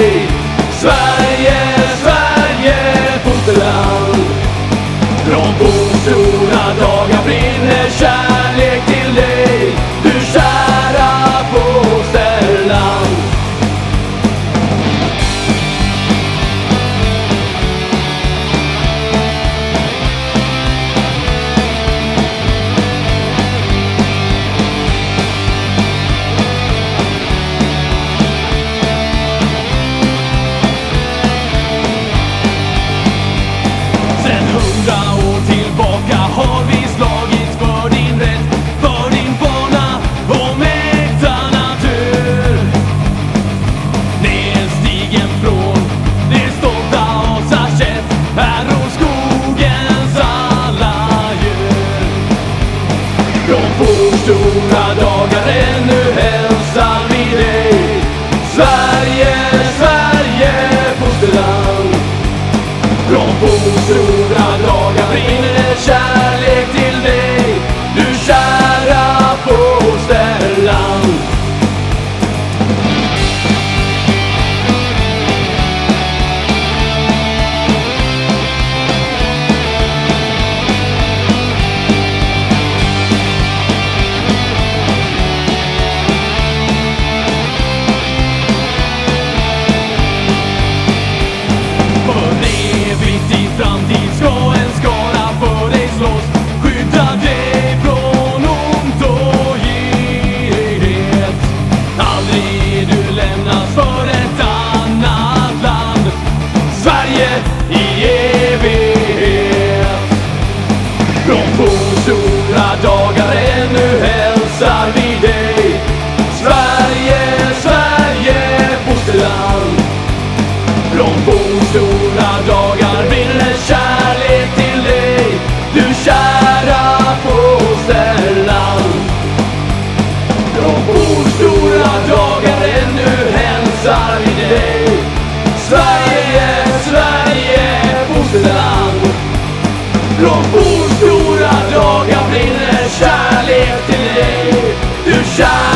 sei stora dagar ännu. i evighet. Från fornstora dagar ännu hälsar vi dig. Sverige, Sverige, fosterland. Från fornstora dagar brinner kärlek till dig. Du kära fosterland. Från fornstora dagar ännu hälsar vi dig. shine.